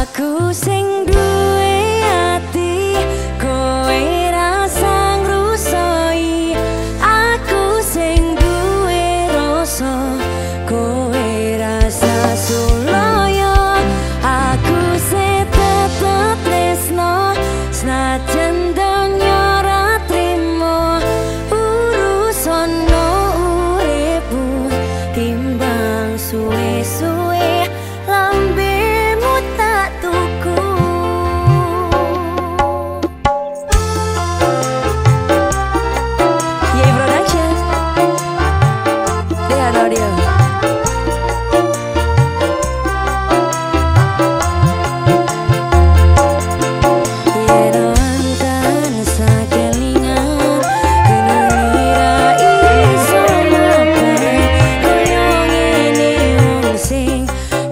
aku sing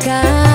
Kau